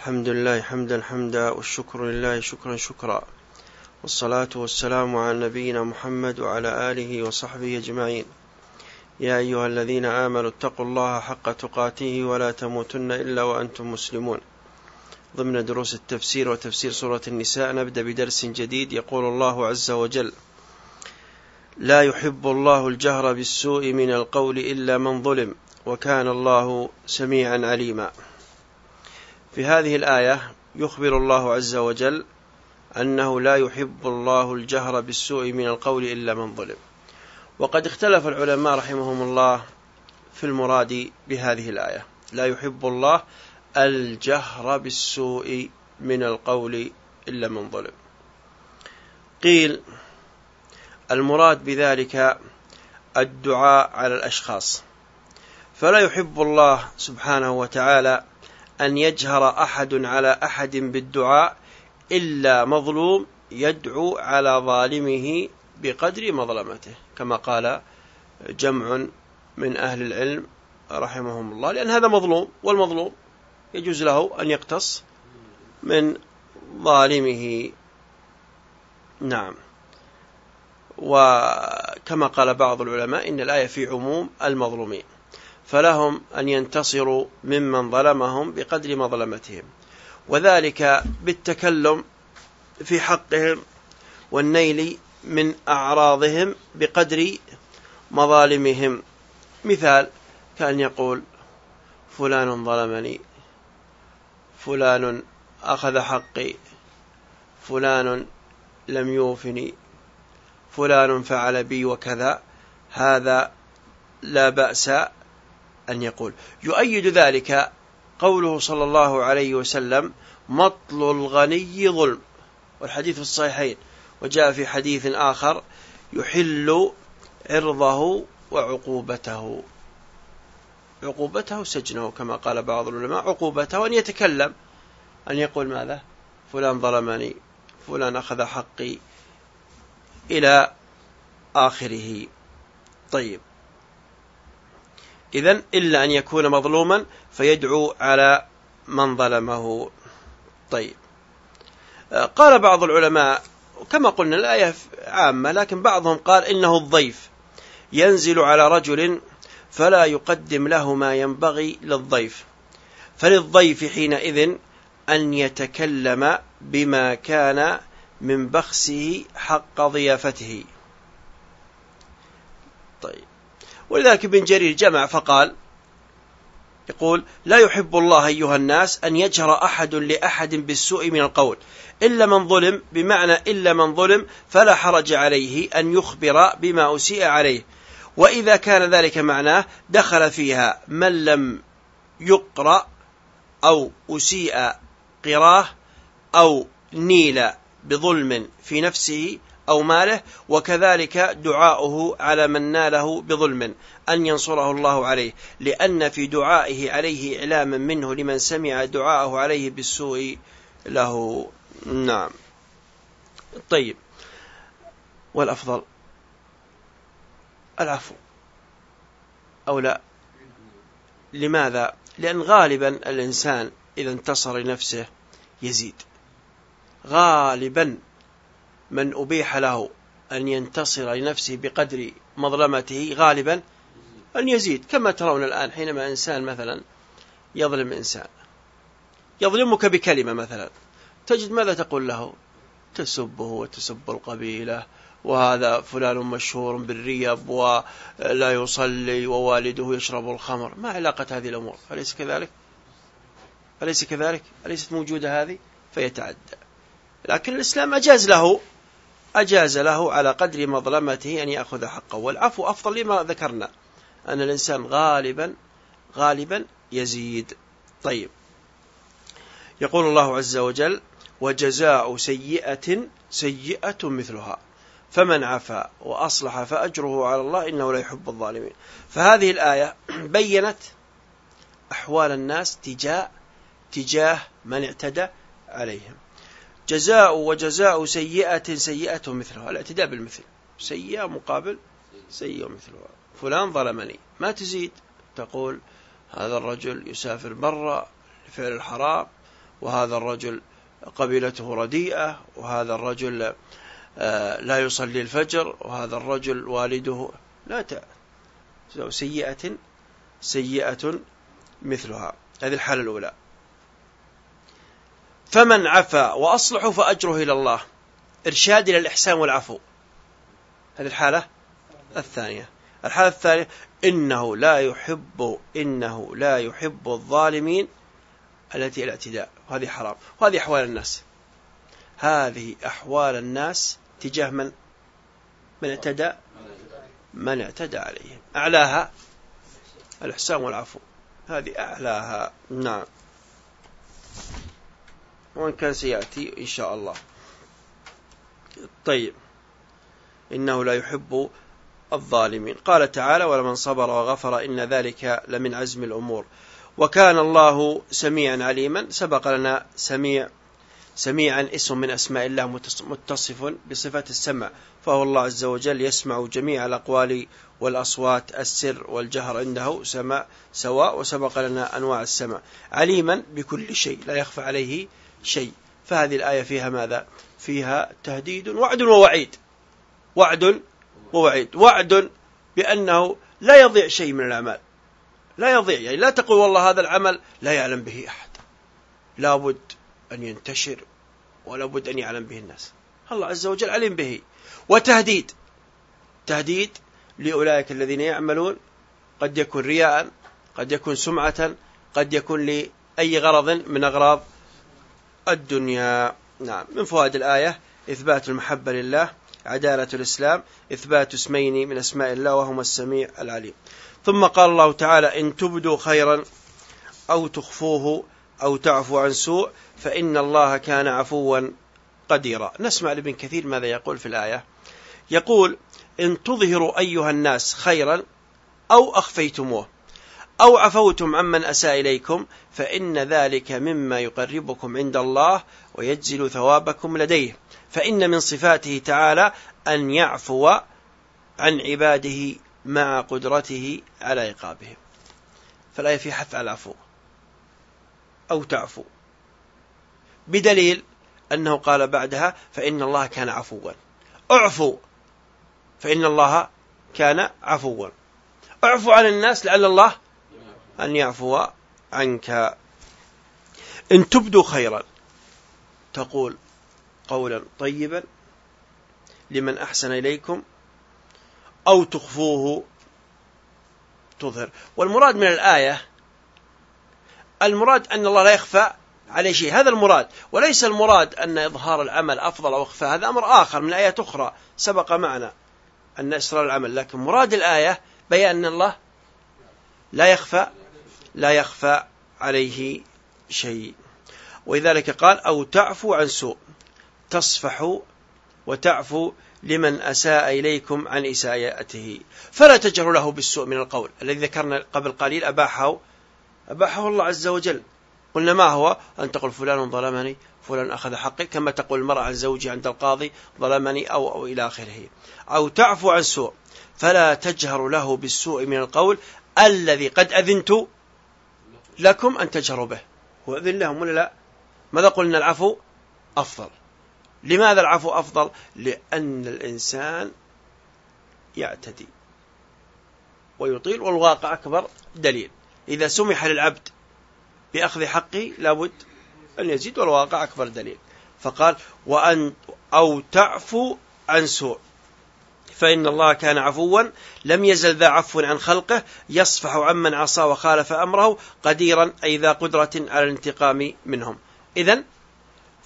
الحمد لله حمدا حمدا والشكر لله شكرا شكرا والصلاة والسلام على نبينا محمد وعلى آله وصحبه أجمعين. يا أيها الذين آمنوا اتقوا الله حق تقاته ولا تموتن إلا وأنتم مسلمون. ضمن دروس التفسير وتفسير سورة النساء نبدأ بدرس جديد يقول الله عز وجل لا يحب الله الجهر بالسوء من القول إلا من ظلم وكان الله سميعا عليما. في هذه الآية يخبر الله عز وجل أنه لا يحب الله الجهر بالسوء من القول إلا من ظلم. وقد اختلف العلماء رحمهم الله في المراد بهذه الآية. لا يحب الله الجهر بالسوء من القول إلا من ظلم. قيل المراد بذلك الدعاء على الأشخاص. فلا يحب الله سبحانه وتعالى أن يجهر أحد على أحد بالدعاء إلا مظلوم يدعو على ظالمه بقدر مظلمته كما قال جمع من أهل العلم رحمهم الله لأن هذا مظلوم والمظلوم يجوز له أن يقتص من ظالمه. نعم. وكما قال بعض العلماء إن الآية في عموم المظلومين. فلهم أن ينتصروا ممن ظلمهم بقدر مظلمتهم. وذلك بالتكلم في حقهم والنيل من أعراضهم بقدر مظالمهم. مثال كان يقول فلان ظلمني فلان أخذ حقي فلان لم يوفني فلان فعل بي وكذا هذا لا بأس أن يقول. يؤيد ذلك قوله صلى الله عليه وسلم مطل الغني ظلم. والحديث في الصحيحين. وجاء في حديث آخر يحل عرضه وعقوبته. عقوبته سجنه كما قال بعض العلماء. عقوبته أن يتكلم. أن يقول ماذا؟ فلان ظلمني فلان أخذ حقي إلى آخره. طيب. إذن إلا أن يكون مظلوما فيدعو على من ظلمه. طيب. قال بعض العلماء كما قلنا الآية عامة لكن بعضهم قال إنه الضيف. ينزل على رجل فلا يقدم له ما ينبغي للضيف. فللضيف حينئذ أن يتكلم بما كان من بخسه حق ضيافته. طيب. ولذلك ابن جرير جمع فقال يقول لا يحب الله أيها الناس أن يجهر أحد لأحد بالسوء من القول. إلا من ظلم بمعنى إلا من ظلم فلا حرج عليه أن يخبر بما أسيء عليه. وإذا كان ذلك معناه دخل فيها من لم يقرأ أو أسيء قراه أو نيل بظلم في نفسه أو ماله وكذلك دعاؤه على من ناله بظلم أن ينصره الله عليه. لأن في دعائه عليه إعلاما منه لمن سمع دعاءه عليه بالسوء له. نعم. طيب. والأفضل. العفو. أو لا. لماذا؟ لأن غالبا الإنسان إذا انتصر لنفسه يزيد. غالبا. من أبيح له أن ينتصر لنفسه بقدر مظلمته غالبا أن يزيد. كما ترون الآن حينما إنسان مثلا يظلم إنسان يظلمك بكلمة مثلا تجد ماذا تقول له؟ تسبه وتسب القبيلة وهذا فلان مشهور بالريب ولا يصلي ووالده يشرب الخمر. ما علاقة هذه الأمور؟ أليس كذلك؟ أليس كذلك؟ أليست موجودة هذه؟ فيتعدى. لكن الإسلام أجاز له أجاز له على قدر مظلمته أن يأخذ حقه. والعفو أفضل لما ذكرنا أن الإنسان غالبا غالبا يزيد. طيب. يقول الله عز وجل وجزاء سيئة سيئة مثلها. فمن عفا وأصلح فأجره على الله إنه لا يحب الظالمين. فهذه الآية بينت أحوال الناس تجاه تجاه من اعتدى عليهم. جزاء وجزاء سيئة سيئة مثلها. الاعتداء بالمثل. سيئة مقابل سيئة مثلها. فلان ظلمني. ما تزيد؟ تقول هذا الرجل يسافر برا لفعل الحرام وهذا الرجل قبيلته رديئة وهذا الرجل آه، لا يصلي الفجر وهذا الرجل والده. لا سيئة سيئة مثلها. هذه الحالة الأولى. فمن عفا وأصلحوا فأجره إلى الله. إرشاد إلى الإحسان والعفو. هذه الحالة الثانية. الحالة الثانية إنه لا يحب إنه لا يحب الظالمين التي الاعتداء وهذه حرام. وهذه أحوال الناس. هذه أحوال الناس تجاه من؟ من اعتدى؟ من اعتدى عليهم. أعلاها الإحسان والعفو. هذه أعلاها. نعم. وإن كان سيأتي إن شاء الله. طيب. إنه لا يحب الظالمين. قال تعالى ولمن صبر وغفر إن ذلك لمن عزم الأمور. وكان الله سميعا عليما. سبق لنا سميع سميعا اسم من أسماء الله متصف بصفة السمع فهو الله عز وجل يسمع جميع الأقوال والأصوات السر والجهر عنده سمع سواء وسبق لنا أنواع السمع عليما بكل شيء لا يخفى عليه شيء. فهذه الآية فيها ماذا؟ فيها تهديد وعد ووعيد. وعد ووعيد. وعد بأنه لا يضيع شيء من الأعمال. لا يضيع. يعني لا تقول والله هذا العمل لا يعلم به أحد. لابد أن ينتشر ولا بد أن يعلم به الناس. الله عز وجل علم به. وتهديد. تهديد لأولئك الذين يعملون. قد يكون رياء قد يكون سمعة قد يكون لأي غرض من أغراض الدنيا. نعم. من فوائد الآية إثبات المحبة لله عدالة الإسلام إثبات اسمين من أسماء الله وهما السميع العليم. ثم قال الله تعالى إن تبدوا خيرا أو تخفوه أو تعفو عن سوء فإن الله كان عفوا قديرا. نسمع لابن كثير ماذا يقول في الآية. يقول إن تظهروا أيها الناس خيرا أو أخفيتموه. أو عفوتم عمن أساء إليكم فإن ذلك مما يقربكم عند الله ويجزل ثوابكم لديه. فإن من صفاته تعالى أن يعفو عن عباده مع قدرته على عقابهم. فلا في حث على العفو أو تعفو. بدليل أنه قال بعدها فإن الله كان عفوا. أعفو فإن الله كان عفوا. أعفو عن الناس لعل الله أن يعفو عنك. إن تبدوا خيرا تقول قولا طيبا لمن أحسن إليكم أو تخفوه تظهر. والمراد من الآية المراد أن الله لا يخفى عليه شيء. هذا المراد وليس المراد أن إظهار العمل أفضل أو إخفاء هذا أمر آخر من آيات أخرى سبق معنا أن إسرار العمل. لكن مراد الآية بيان أن الله لا يخفى لا يخفى عليه شيء. ولذلك قال أو تعفو عن سوء. تصفح وتعفو لمن أساء إليكم عن إساءته. فلا تجهروا له بالسوء من القول. الذي ذكرنا قبل قليل أباحه أباحه الله عز وجل. قلنا ما هو؟ أن تقول فلان ظلمني فلان أخذ حقي. كما تقول المرأة عن زوجي عند القاضي ظلمني أو, أو إلى آخره. أو تعفو عن سوء. فلا تجهر له بالسوء من القول. الذي قد أذنت لكم أن تجهروا به. وأذن لهم ولا لا؟ ماذا قلنا؟ العفو أفضل. لماذا العفو أفضل؟ لأن الإنسان يعتدي. ويطيل والواقع أكبر دليل. إذا سمح للعبد بأخذ حقه لابد أن يزيد والواقع أكبر دليل. فقال وأن أو تعفو عن سوء. فإن الله كان عفوا لم يزل ذا عفو عن خلقه يصفح عمن عصى وخالف أمره قديرا أي ذا قدرة على الانتقام منهم. إذا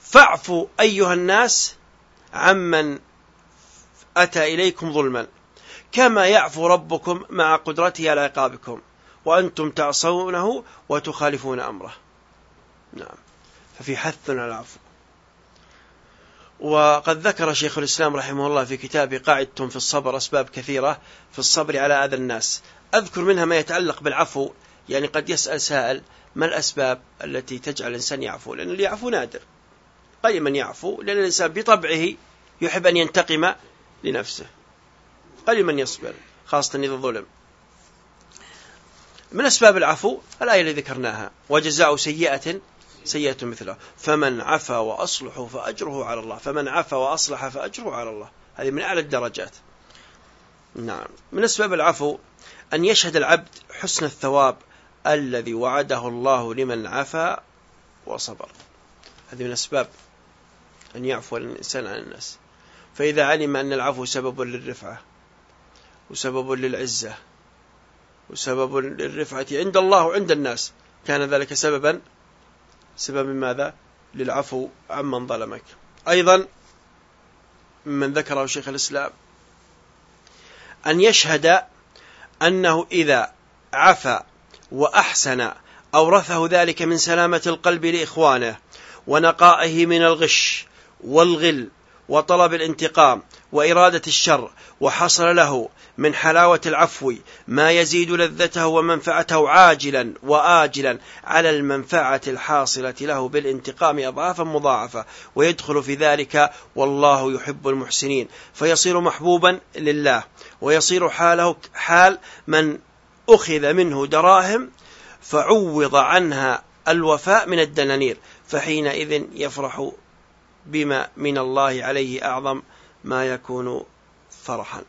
فاعفوا أيها الناس عمن أتى إليكم ظلما. كما يعفو ربكم مع قدرته على عقابكم. وأنتم تعصونه وتخالفون أمره. نعم. ففي حث على العفو. وقد ذكر شيخ الإسلام رحمه الله في كتابه قاعدة في الصبر أسباب كثيرة في الصبر على أذى الناس. أذكر منها ما يتعلق بالعفو يعني قد يسأل سائل ما الأسباب التي تجعل الإنسان يعفو؟ لأن اللي يعفو نادر. قليل من يعفو لأن الإنسان بطبعه يحب أن ينتقم لنفسه. قليل من يصبر خاصة إذا ظلم. من أسباب العفو؟ الآية اللي ذكرناها. وجزاء سيئة سيئة مثله. فمن عفا وأصلحوا فأجره على الله. فمن عفا وأصلح فأجره على الله. هذه من أعلى الدرجات. نعم. من أسباب العفو أن يشهد العبد حسن الثواب الذي وعده الله لمن عفا وصبر. هذه من أسباب أن يعفو الإنسان عن الناس. فإذا علم أن العفو سبب للرفعة وسبب للعزة وسبب للرفعة عند الله وعند الناس كان ذلك سببا سبب ماذا؟ للعفو عمن ظلمك. أيضا من ذكره شيخ الإسلام أن يشهد أنه إذا عفى وأحسن أورثه ذلك من سلامة القلب لإخوانه ونقائه من الغش والغل وطلب الانتقام وإرادة الشر وحصل له من حلاوة العفو ما يزيد لذته ومنفعته عاجلا وآجلا على المنفعة الحاصلة له بالانتقام أضعافا مضاعفة ويدخل في ذلك والله يحب المحسنين فيصير محبوبا لله ويصير حاله حال من أخذ منه دراهم فعوض عنها الوفاء من الدنانير فحينئذ يفرح بما من الله عليه أعظم ما يكون فرحا.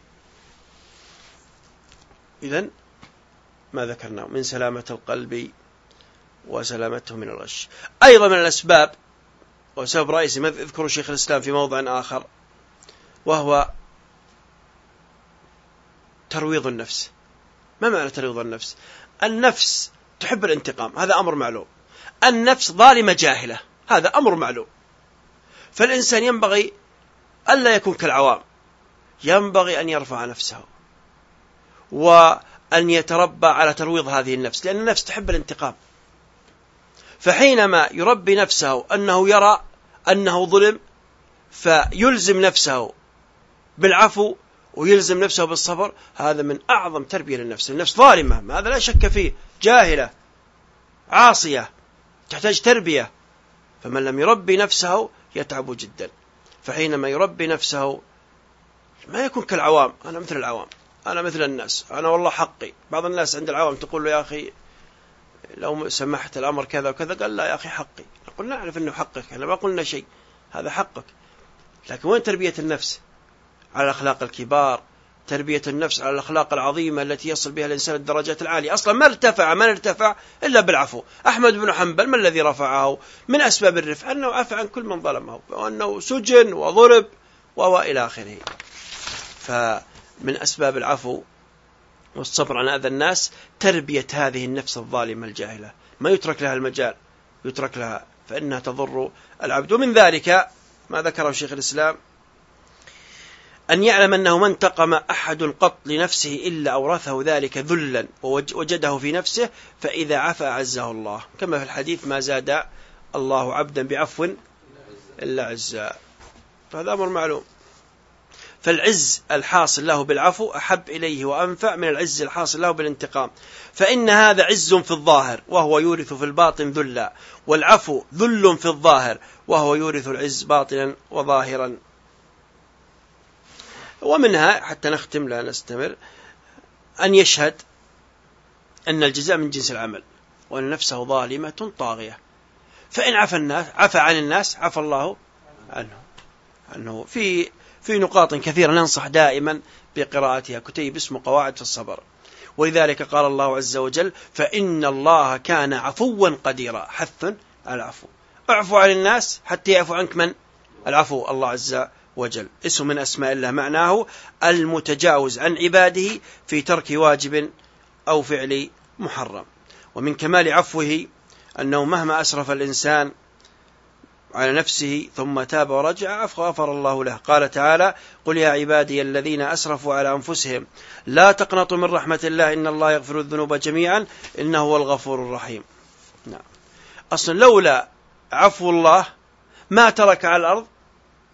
إذا ما ذكرناه من سلامة القلب وسلامته من الغش. أيضا من الأسباب وسبب رئيسي ما يذكر شيخ الإسلام في موضع آخر وهو ترويض النفس. ما معنى ترويض النفس؟ النفس تحب الانتقام هذا أمر معلوم. النفس ظالمة جاهلة هذا أمر معلوم. فالإنسان ينبغي ألا يكون كالعوام. ينبغي أن يرفع نفسه وأن يتربى على ترويض هذه النفس لأن النفس تحب الانتقام. فحينما يربي نفسه أنه يرى أنه ظلم فيلزم نفسه بالعفو ويلزم نفسه بالصبر هذا من أعظم تربية للنفس. النفس ظالمة هذا لا شك فيه جاهلة عاصية تحتاج تربية. فمن لم يربي نفسه يتعب جدا. فحينما يربي نفسه ما يكون كالعوام. أنا مثل العوام. أنا مثل الناس. أنا والله حقي. بعض الناس عند العوام تقول له يا أخي لو سمحت الأمر كذا وكذا. قال لا يا أخي حقي. نقول نعرف أنه حقك. إحنا ما قلنا شيء. هذا حقك. لكن وين تربية النفس؟ على الأخلاق الكبار. تربية النفس على الأخلاق العظيمة التي يصل بها الإنسان الدرجات العالية. أصلا ما ارتفع ما ارتفع إلا بالعفو. أحمد بن حنبل ما الذي رفعه؟ من أسباب الرفع أنه عفى عن كل من ظلمه وأنه سجن وضرب وإلى آخره. فمن أسباب العفو والصبر عن أذى الناس تربية هذه النفس الظالمة الجاهلة. ما يترك لها المجال يترك لها فإنها تضر العبد. ومن ذلك ما ذكره شيخ الإسلام أن يعلم أنه ما انتقم أحد قط لنفسه إلا أورثه ذلك ذلا ووجده في نفسه فإذا عفا عزه الله. كما في الحديث ما زاد الله عبدا بعفو إلا عزا. هذا أمر معلوم. فالعز الحاصل له بالعفو أحب إليه وأنفع من العز الحاصل له بالانتقام. فإن هذا عز في الظاهر وهو يورث في الباطن ذلا والعفو ذل في الظاهر وهو يورث العز باطنا وظاهرا. ومنها حتى نختم لا نستمر أن يشهد أن الجزاء من جنس العمل وأن نفسه ظالمة طاغية. فإن عفى الناس عفى عن الناس عفى الله عنه عنه في في نقاط كثيرة ننصح دائما بقراءتها. كتيب اسمه قواعد في الصبر. ولذلك قال الله عز وجل فإن الله كان عفوا قديرا. حث على العفو. اعفو عن الناس حتى يعفو عنك من؟ العفو. الله عز وجل. اسم من أسماء الله معناه المتجاوز عن عباده في ترك واجب أو فعل محرم. ومن كمال عفوه أنه مهما أسرف الإنسان على نفسه ثم تاب ورجع غفر الله له. قال تعالى قل يا عبادي الذين أسرفوا على أنفسهم لا تقنطوا من رحمة الله إن الله يغفر الذنوب جميعا إنه هو الغفور الرحيم. نعم. أصلا لولا عفو الله ما ترك على الأرض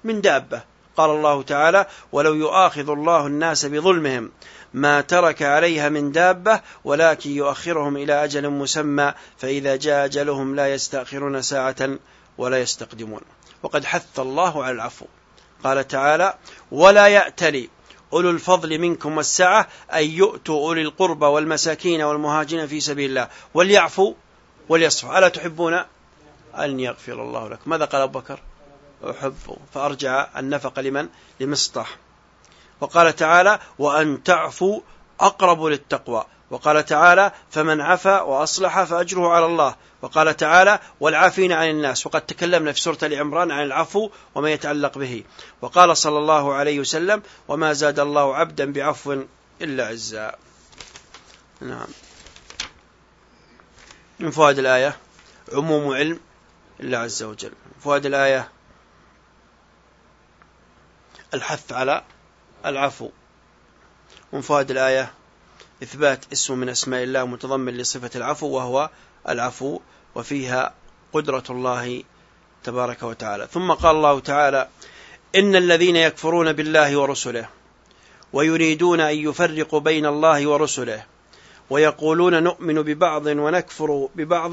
من دابة. قال الله تعالى ولو يؤاخذ الله الناس بظلمهم ما ترك عليها من دابة ولكن يؤخرهم إلى أجل مسمى فإذا جاء أجلهم لا يستأخرون ساعة ولا يستقدمون. وقد حث الله على العفو. قال تعالى ولا يأتلي أولو الفضل منكم والسعة أن يؤتوا أولي القربى والمساكين والمهاجرين في سبيل الله وليعفوا وليصفوا ألا تحبون أن يغفر الله لك ماذا قال أبو بكر؟ أحبه فأرجع النفق لمن؟ لمصطح. وقال تعالى وأن تعفوا أقرب للتقوى وقال تعالى فمن عفا وأصلح فأجره على الله وقال تعالى والعافين عن الناس وقد تكلمنا في سورة العمران عن العفو وما يتعلق به. وقال صلى الله عليه وسلم وما زاد الله عبدا بعفو إلا عزا نعم. من فوائد الآية؟ عموم علم الله عز وجل. فوائد الآية؟ الحث على العفو. من فوائد الآية إثبات اسم من أسماء الله متضمن لصفة العفو وهو العفو وفيها قدرة الله تبارك وتعالى. ثم قال الله تعالى إن الذين يكفرون بالله ورسله ويريدون أن يفرقوا بين الله ورسله ويقولون نؤمن ببعض ونكفر ببعض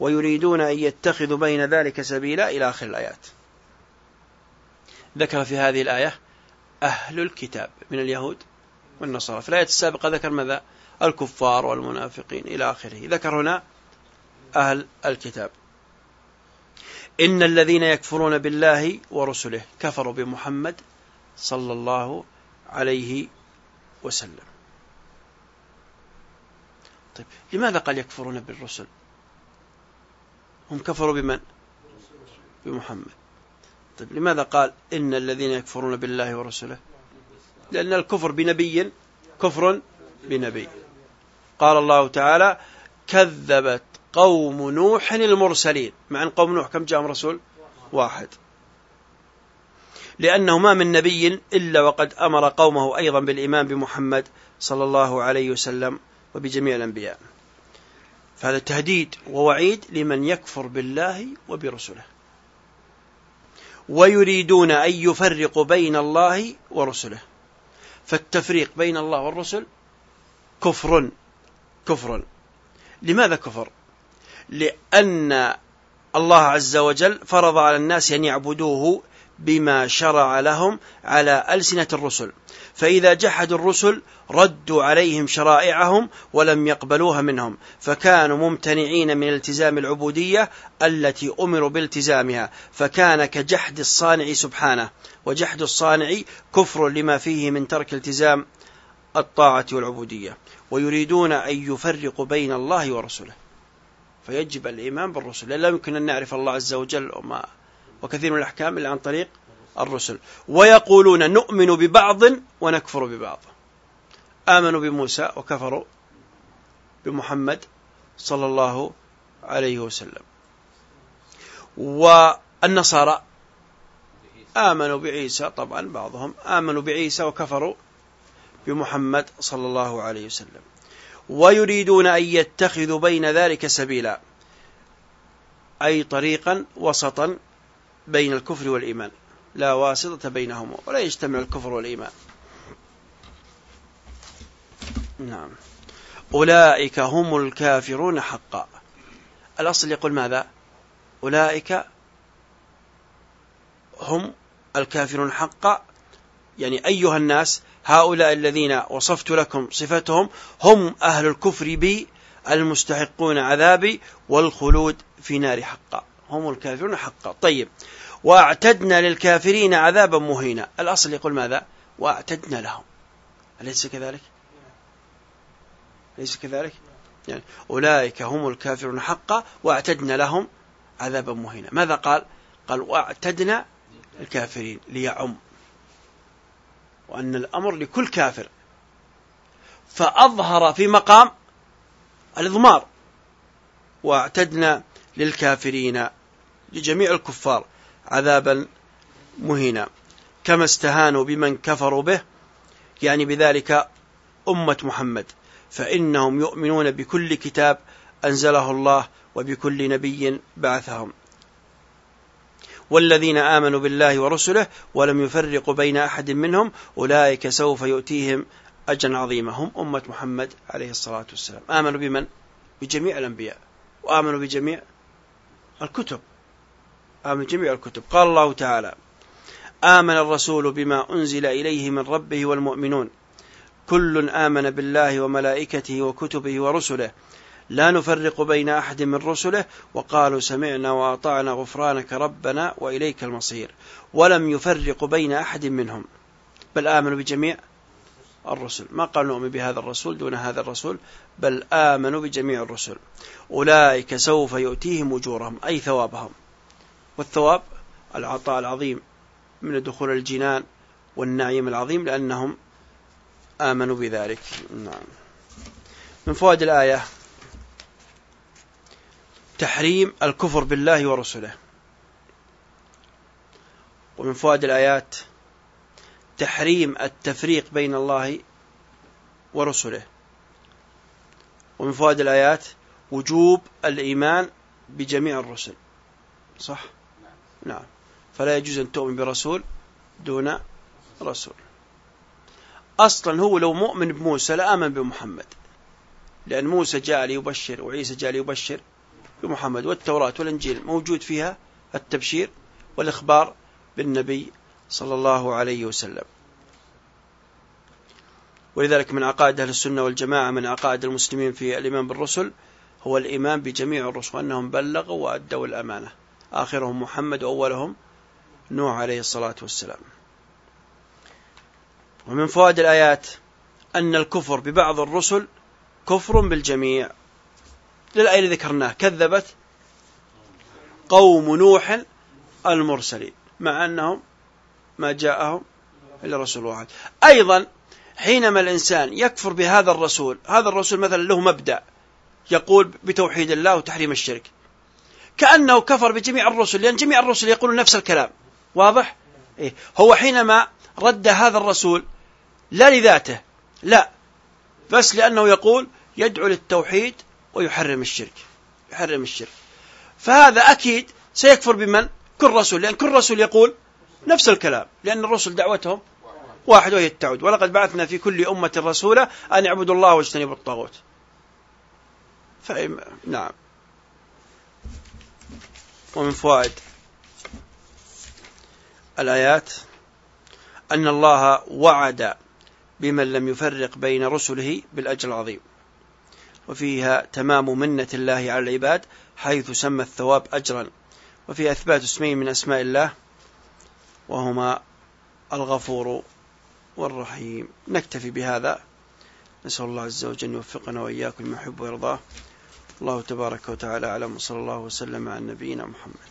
ويريدون أن يتخذوا بين ذلك سبيلا إلى آخر الآيات. ذكر في هذه الآية أهل الكتاب من اليهود والنصارى. في الآية السابقة ذكر ماذا؟ الكفار والمنافقين إلى آخره. ذكر هنا أهل الكتاب. إن الذين يكفرون بالله ورسله كفروا بمحمد صلى الله عليه وسلم. طيب لماذا قال يكفرون بالرسل؟ هم كفروا بمن؟ بمحمد. طيب لماذا قال إن الذين يكفرون بالله ورسله؟ لأن الكفر بنبي كفر بنبي. قال الله تعالى كذبت قوم نوح المرسلين. مع أن قوم نوح كم جاءهم رسول؟ واحد. لأنه ما من نبي إلا وقد أمر قومه أيضا بالإيمان بمحمد صلى الله عليه وسلم وبجميع الأنبياء. فهذا تهديد ووعيد لمن يكفر بالله وبرسله. ويريدون أن يفرقوا بين الله ورسله. فالتفريق بين الله والرسل كفر كفر. لماذا كفر؟ لأن الله عز وجل فرض على الناس أن يعبدوه بما شرع لهم على ألسنة الرسل. فإذا جحدوا الرسل ردوا عليهم شرائعهم ولم يقبلوها منهم فكانوا ممتنعين من التزام العبودية التي أمروا بالتزامها فكان كجحد الصانع سبحانه وجحد الصانع كفر لما فيه من ترك التزام الطاعة والعبودية ويريدون أن يفرقوا بين الله ورسله. فيجب الإيمان بالرسل لا يمكن أن نعرف الله عز وجل وما وكثير من الأحكام إلا عن طريق الرسل. ويقولون نؤمن ببعض ونكفر ببعض. آمنوا بموسى وكفروا بمحمد صلى الله عليه وسلم. والنصارى آمنوا بعيسى طبعا بعضهم آمنوا بعيسى وكفروا بمحمد صلى الله عليه وسلم. ويريدون أن يتخذوا بين ذلك سبيلا أي طريقا وسطا بين الكفر والإيمان. لا واسطة بينهما ولا يجتمع الكفر والإيمان. نعم. أولئك هم الكافرون حقا. الأصل يقول ماذا؟ أولئك هم الكافرون حقا. يعني أيها الناس هؤلاء الذين وصفت لكم صفتهم هم أهل الكفر بي المستحقون عذابي والخلود في نار حقا. هم الكافرون حقا. طيب. واعتدنا للكافرين عذابا مهينا. الأصل يقول ماذا؟ واعتدنا لهم. أليس كذلك؟ أليس كذلك؟ يعني أولئك هم الكافرون حقا واعتدنا لهم عذابا مهينا. ماذا قال؟ قال واعتدنا الكافرين ليعم. وأن الأمر لكل كافر. فأظهر في مقام الإضمار. واعتدنا للكافرين لجميع الكفار عذابا مهينا. كما استهانوا بمن كفروا به يعني بذلك أمة محمد. فإنهم يؤمنون بكل كتاب أنزله الله وبكل نبي بعثهم. والذين آمنوا بالله ورسله ولم يفرقوا بين أحد منهم أولئك سوف يؤتيهم أجرا عظيما. هم أمة محمد عليه الصلاة والسلام. آمنوا بمن؟ بجميع الأنبياء. وآمنوا بجميع الكتب. آمن جميع الكتب. قال الله تعالى آمن الرسول بما أنزل إليه من ربه والمؤمنون. كل آمن بالله وملائكته وكتبه ورسله. لا نفرق بين أحد من رسله. وقالوا سمعنا وأطعنا غفرانك ربنا وإليك المصير. ولم يفرقوا بين أحد منهم. بل آمنوا بجميع الرسل. ما قال نؤمن بهذا الرسول دون هذا الرسول بل آمنوا بجميع الرسل. أولئك سوف يؤتيهم أجورهم أي ثوابهم. والثواب العطاء العظيم من دخول الجنان والنعيم العظيم لأنهم آمنوا بذلك. نعم. من فوائد الآية تحريم الكفر بالله ورسله. ومن فوائد الآيات تحريم التفريق بين الله ورسله. ومن فوائد الآيات وجوب الإيمان بجميع الرسل. صح؟ نعم. فلا يجوز أن تؤمن برسول دون رسول. أصلا هو لو مؤمن بموسى لآمن بمحمد. لأن موسى جاء ليبشر وعيسى جاء ليبشر بمحمد. والتوراة والإنجيل موجود فيها التبشير والإخبار بالنبي صلى الله عليه وسلم. ولذلك من عقائد أهل السنة والجماعة من عقائد المسلمين في الإيمان بالرسل هو الإيمان بجميع الرسل أنهم بلغوا وأدوا الأمانة. آخرهم محمد وأولهم نوح عليه الصلاة والسلام. ومن فوائد الآيات أن الكفر ببعض الرسل كفر بالجميع. للآية اللي ذكرناه كذبت قوم نوح المرسلين مع أنهم ما جاءهم إلا رسول واحد أيضا حينما الإنسان يكفر بهذا الرسول هذا الرسول مثلا له مبدأ يقول بتوحيد الله وتحريم الشرك كأنه كفر بجميع الرسل لأن جميع الرسل يقولون نفس الكلام واضح؟ إيه؟ هو حينما رد هذا الرسول لا لذاته لا بس لأنه يقول يدعو للتوحيد ويحرم الشرك يحرم الشرك فهذا أكيد سيكفر بمن؟ كل رسول لأن كل رسول يقول نفس الكلام لأن الرسل دعوتهم واحد وهي التعود. ولقد بعثنا في كل أمة رسولا أن يعبدوا الله واجتنبوا الطاغوت. نعم. ومن فوائد الآيات أن الله وعد بمن لم يفرق بين رسله بالأجر العظيم. وفيها تمام منة الله على العباد حيث سمى الثواب أجرا. وفي أثبات اسمين من أسماء الله وهما الغفور والرحيم. نكتفي بهذا. نسأل الله عز وجل يوفقنا وإياكم لما يحب ويرضاه. الله تبارك وتعالى أعلم. وصلى الله وسلم على نبينا محمد.